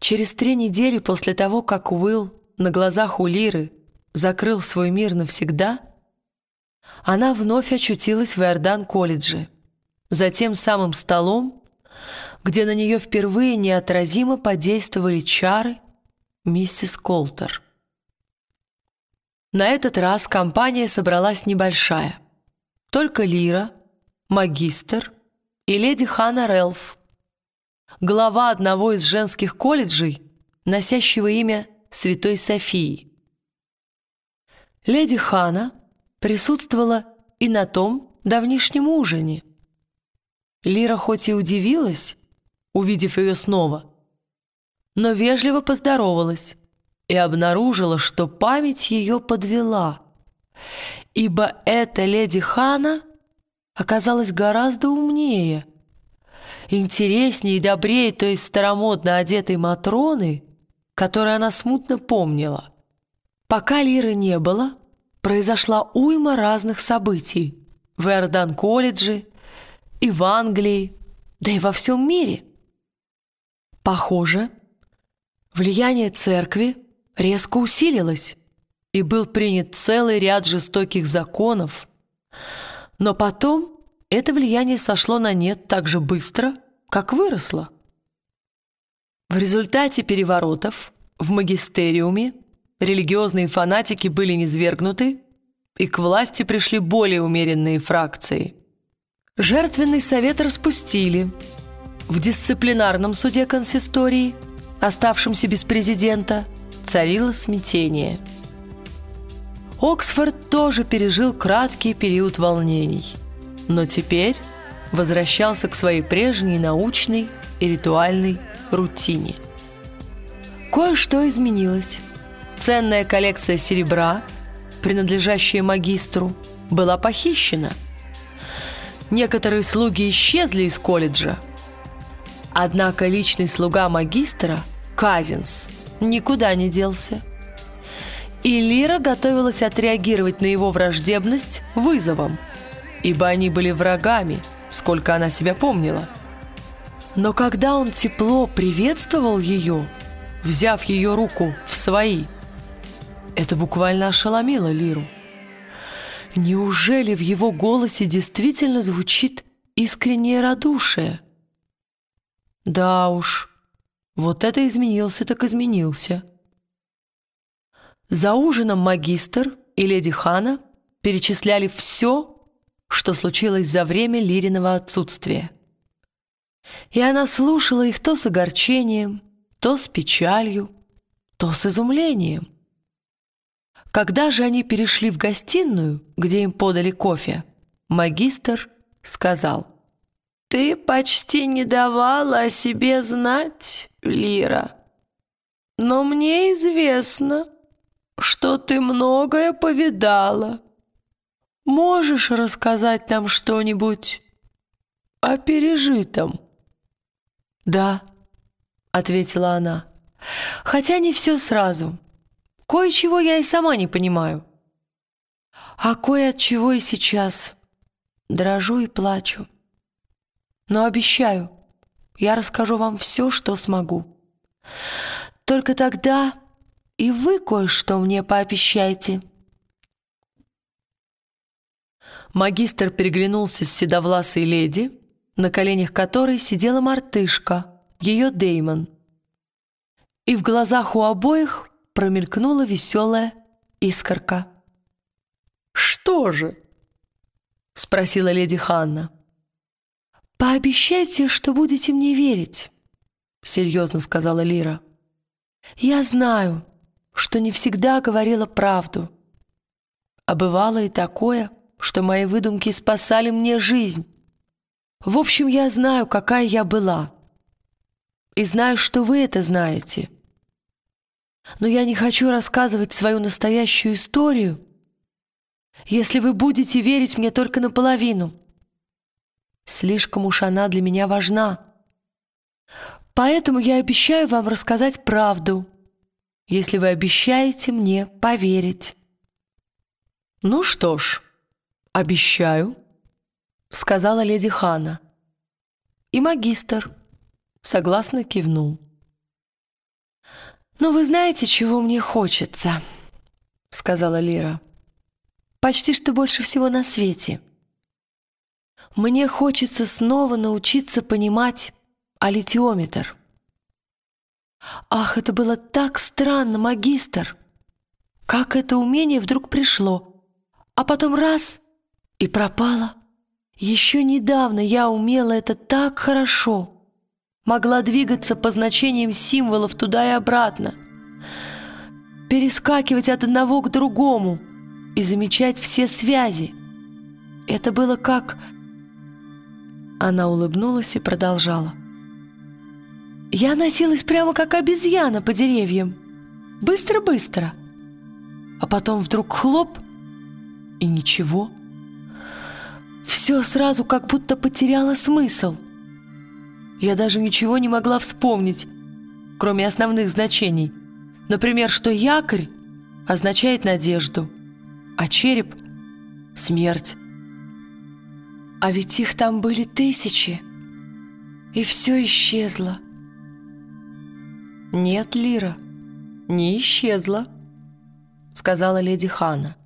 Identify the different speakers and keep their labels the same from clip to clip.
Speaker 1: Через три недели после того, как Уилл на глазах у Лиры закрыл свой мир навсегда, она вновь очутилась в Иордан-колледже, за тем самым столом, где на нее впервые неотразимо подействовали чары миссис Колтер. На этот раз компания собралась небольшая. Только Лира, магистр и леди Ханна Релф, глава одного из женских колледжей, носящего имя Святой Софии. Леди Хана присутствовала и на том давнишнем ужине. Лира хоть и удивилась, увидев ее снова, но вежливо поздоровалась и обнаружила, что память ее подвела, ибо эта леди Хана оказалась гораздо умнее – интереснее и добрее той старомодно одетой Матроны, которую она смутно помнила. Пока Лиры не было, произошла уйма разных событий в Эрдан-колледже и в Англии, да и во всем мире. Похоже, влияние церкви резко усилилось, и был принят целый ряд жестоких законов, но потом это влияние сошло на нет так же быстро, как выросло. В результате переворотов в магистериуме религиозные фанатики были низвергнуты, и к власти пришли более умеренные фракции. Жертвенный совет распустили. В дисциплинарном суде консистории, оставшемся без президента, царило смятение. Оксфорд тоже пережил краткий период волнений – но теперь возвращался к своей прежней научной и ритуальной рутине. Кое-что изменилось. Ценная коллекция серебра, принадлежащая магистру, была похищена. Некоторые слуги исчезли из колледжа. Однако личный слуга магистра, Казинс, никуда не делся. И Лира готовилась отреагировать на его враждебность вызовом – ибо они были врагами, сколько она себя помнила. Но когда он тепло приветствовал ее, взяв ее руку в свои, это буквально ошеломило Лиру. Неужели в его голосе действительно звучит искреннее радушие? Да уж, вот это изменился так изменился. За ужином магистр и леди Хана перечисляли все, что случилось за время Лириного отсутствия. И она слушала их то с огорчением, то с печалью, то с изумлением. Когда же они перешли в гостиную, где им подали кофе, магистр сказал, «Ты почти не давала о себе знать, Лира, но мне известно, что ты многое повидала» Можешь рассказать нам что-нибудь о пережитом?» «Да», — ответила она, — «хотя не все сразу. Кое-чего я и сама не понимаю. А кое от чего и сейчас дрожу и плачу. Но обещаю, я расскажу вам все, что смогу. Только тогда и вы кое-что мне пообещайте». Магистр переглянулся с седовласой леди, на коленях которой сидела мартышка, ее Деймон. И в глазах у обоих промелькнула веселая искорка. «Что же?» — спросила леди Ханна. «Пообещайте, что будете мне верить», — серьезно сказала Лира. «Я знаю, что не всегда говорила правду. А бывало и такое, что мои выдумки спасали мне жизнь. В общем, я знаю, какая я была. И знаю, что вы это знаете. Но я не хочу рассказывать свою настоящую историю, если вы будете верить мне только наполовину. Слишком уж она для меня важна. Поэтому я обещаю вам рассказать правду, если вы обещаете мне поверить. Ну что ж... «Обещаю», — сказала леди Хана. И магистр согласно кивнул. «Ну, вы знаете, чего мне хочется?» — сказала Лира. «Почти что больше всего на свете. Мне хочется снова научиться понимать алитиометр». «Ах, это было так странно, магистр! Как это умение вдруг пришло, а потом раз — и пропало. Еще недавно я умела это так хорошо» могла двигаться по значениям символов туда и обратно, перескакивать от одного к другому и замечать все связи. Это было как... Она улыбнулась и продолжала. Я носилась прямо как обезьяна по деревьям. Быстро-быстро. А потом вдруг хлоп, и ничего. Все сразу как будто потеряло смысл — я даже ничего не могла вспомнить, кроме основных значений. Например, что якорь означает надежду, а череп — смерть. А ведь их там были тысячи, и все исчезло. «Нет, Лира, не исчезло», — сказала леди Хана.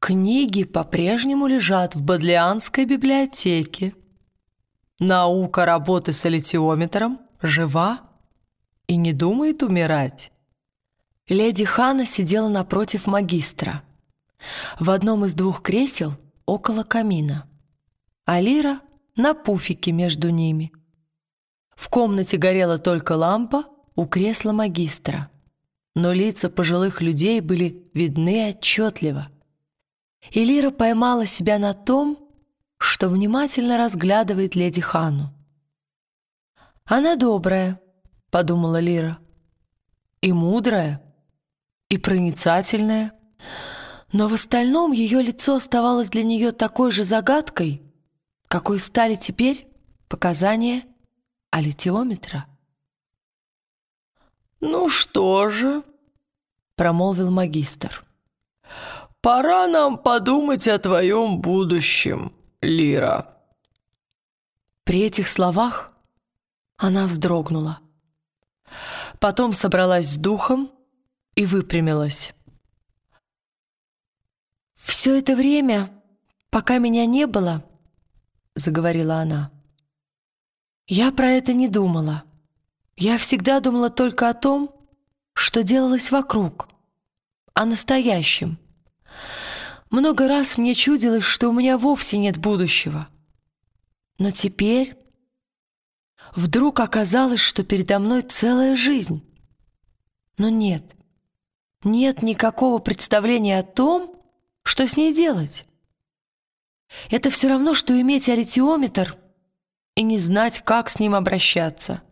Speaker 1: «Книги по-прежнему лежат в Бодлианской библиотеке». Наука работы с аллитиометром жива и не думает умирать. Леди Хана сидела напротив магистра, в одном из двух кресел около камина, а Лира на пуфике между ними. В комнате горела только лампа у кресла магистра, но лица пожилых людей были видны отчетливо. И Лира поймала себя на том, что внимательно разглядывает леди Хану. «Она добрая», — подумала Лира, — «и мудрая, и проницательная». Но в остальном ее лицо оставалось для нее такой же загадкой, какой стали теперь показания алитиометра. «Ну что же», — промолвил магистр, — «пора нам подумать о твоем будущем». Лира». При этих словах она вздрогнула. Потом собралась с духом и выпрямилась. «Все это время, пока меня не было, — заговорила она, — я про это не думала. Я всегда думала только о том, что делалось вокруг, о настоящем. Много раз мне чудилось, что у меня вовсе нет будущего. Но теперь вдруг оказалось, что передо мной целая жизнь. Но нет, нет никакого представления о том, что с ней делать. Это все равно, что иметь аритиометр и не знать, как с ним обращаться.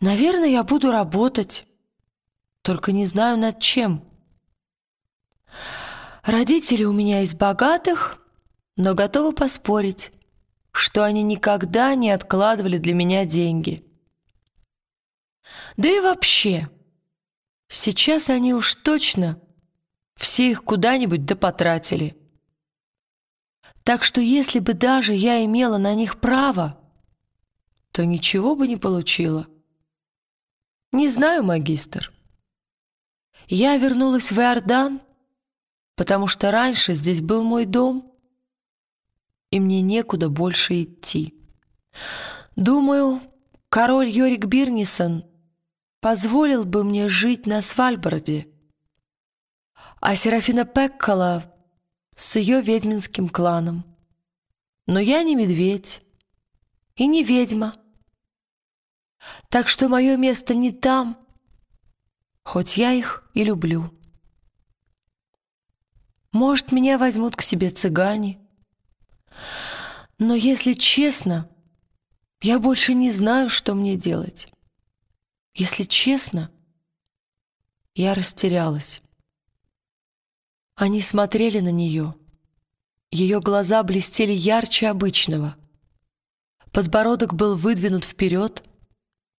Speaker 1: Наверное, я буду работать, только не знаю над чем. Родители у меня из богатых, но готовы поспорить, что они никогда не откладывали для меня деньги. Да и вообще, сейчас они уж точно все их куда-нибудь да потратили. Так что если бы даже я имела на них право, то ничего бы не получила. Не знаю, магистр. Я вернулась в Иордан, потому что раньше здесь был мой дом, и мне некуда больше идти. Думаю, король Йорик Бирнисон позволил бы мне жить на Свальбарде, а Серафина Пеккола с ее ведьминским кланом. Но я не медведь и не ведьма, так что мое место не там, хоть я их и люблю. Может, меня возьмут к себе цыгане. Но если честно, я больше не знаю, что мне делать. Если честно, я растерялась. Они смотрели на нее. Ее глаза блестели ярче обычного. Подбородок был выдвинут вперед.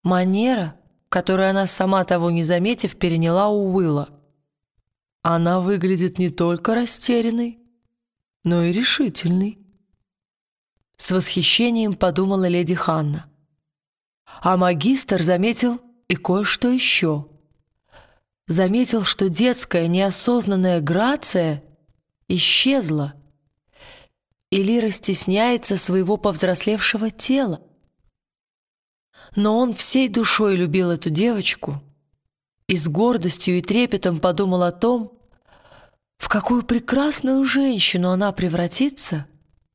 Speaker 1: Манера, которую она, сама того не заметив, переняла у Уилла. Она выглядит не только растерянной, но и решительной. С восхищением подумала леди Ханна. А магистр заметил и кое-что еще. Заметил, что детская неосознанная грация исчезла, и Лира стесняется своего повзрослевшего тела. Но он всей душой любил эту девочку и с гордостью и трепетом подумал о том, в какую прекрасную женщину она превратится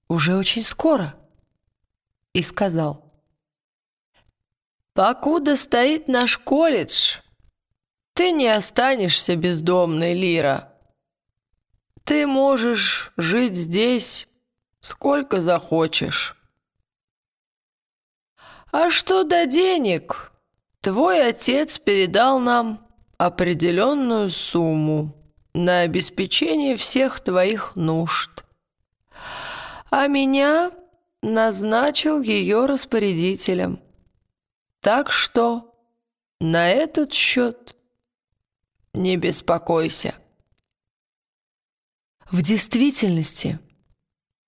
Speaker 1: уже очень скоро, и сказал, «Покуда стоит наш колледж, ты не останешься бездомной, Лира. Ты можешь жить здесь сколько захочешь». А что до денег? Твой отец передал нам определенную сумму на обеспечение всех твоих нужд. А меня назначил ее распорядителем. Так что на этот счет не беспокойся. В действительности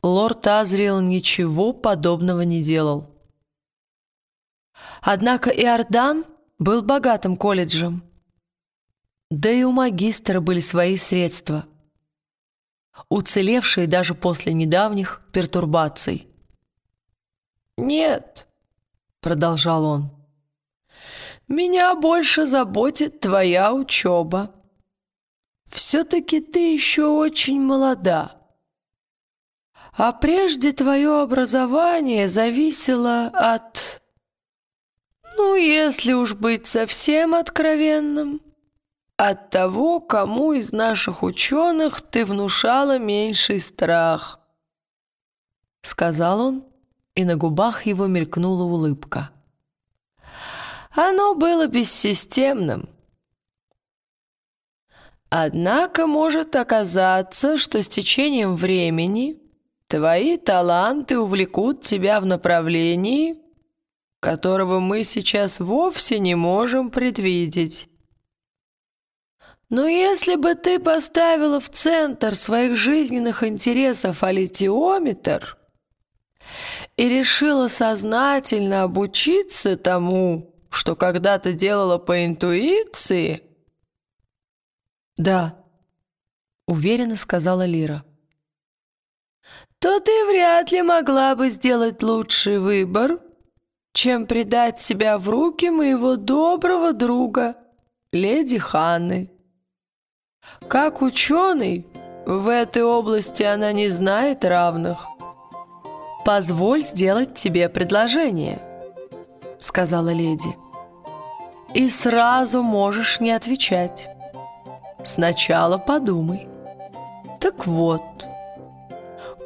Speaker 1: лорд Азриэл ничего подобного не делал. Однако Иордан был богатым колледжем. Да и у магистра были свои средства, уцелевшие даже после недавних пертурбаций.
Speaker 2: «Нет», — продолжал он, — «меня больше заботит твоя учеба. Все-таки ты еще очень молода. А прежде твое образование зависело от ну, если уж быть совсем откровенным, от того, кому из наших ученых ты внушала меньший страх.
Speaker 1: Сказал он, и на губах его мелькнула улыбка.
Speaker 2: Оно было бессистемным. Однако может оказаться, что с течением времени твои таланты увлекут тебя в направлении, которого мы сейчас вовсе не можем предвидеть. Но если бы ты поставила в центр своих жизненных интересов аллитиометр и решила сознательно обучиться тому, что когда-то делала по интуиции...
Speaker 1: «Да», — уверенно сказала Лира.
Speaker 2: «То ты вряд ли могла бы сделать лучший выбор, чем предать себя в руки моего доброго друга, леди Ханны. Как ученый, в этой области она не знает равных.
Speaker 1: «Позволь сделать тебе предложение», — сказала леди. «И сразу можешь не отвечать. Сначала подумай. Так вот,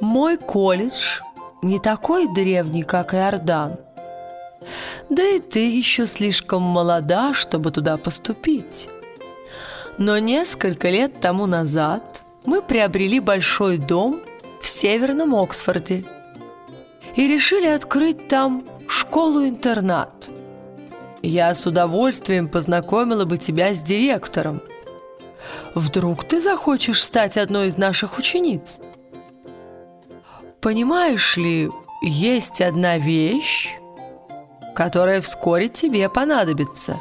Speaker 1: мой колледж не такой древний, как Иордан. Да и ты еще слишком молода, чтобы туда поступить. Но несколько лет тому назад мы приобрели большой дом в Северном Оксфорде и решили открыть там школу-интернат. Я с удовольствием познакомила бы тебя с директором. Вдруг ты захочешь стать одной из наших учениц? Понимаешь ли, есть одна вещь, которая вскоре тебе понадобится.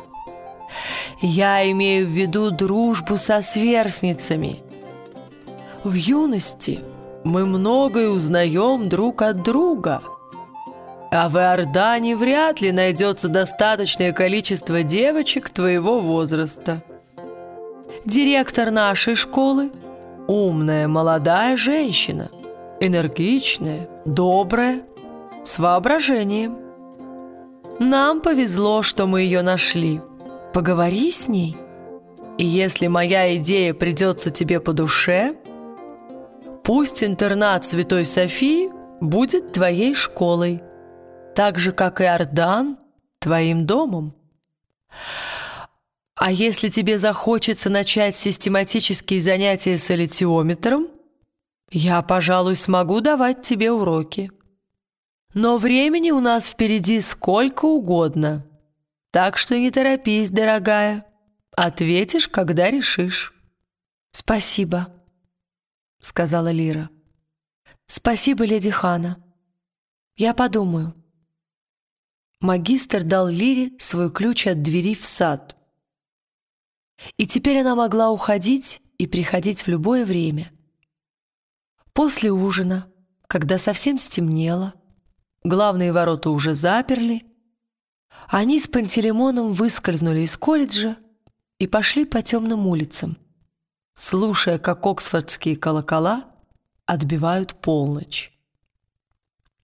Speaker 1: Я имею в виду дружбу со сверстницами. В юности мы многое узнаем друг от друга, а в Иордане вряд ли найдется достаточное количество девочек твоего возраста. Директор нашей школы – умная молодая женщина, энергичная, добрая, с воображением. Нам повезло, что мы ее нашли. Поговори с ней. И если моя идея придется тебе по душе, пусть интернат Святой Софии будет твоей школой, так же, как и Ордан твоим домом. А если тебе захочется начать систематические занятия с аллитиометром, я, пожалуй, смогу давать тебе уроки. Но времени у нас впереди сколько угодно. Так что не торопись, дорогая. Ответишь, когда решишь». «Спасибо», — сказала Лира. «Спасибо, леди Хана. Я подумаю». Магистр дал Лире свой ключ от двери в сад. И теперь она могла уходить и приходить в любое время. После ужина, когда совсем стемнело, главные ворота уже заперли, они с Пантелеймоном выскользнули из колледжа и пошли по темным улицам, слушая, как оксфордские колокола отбивают полночь.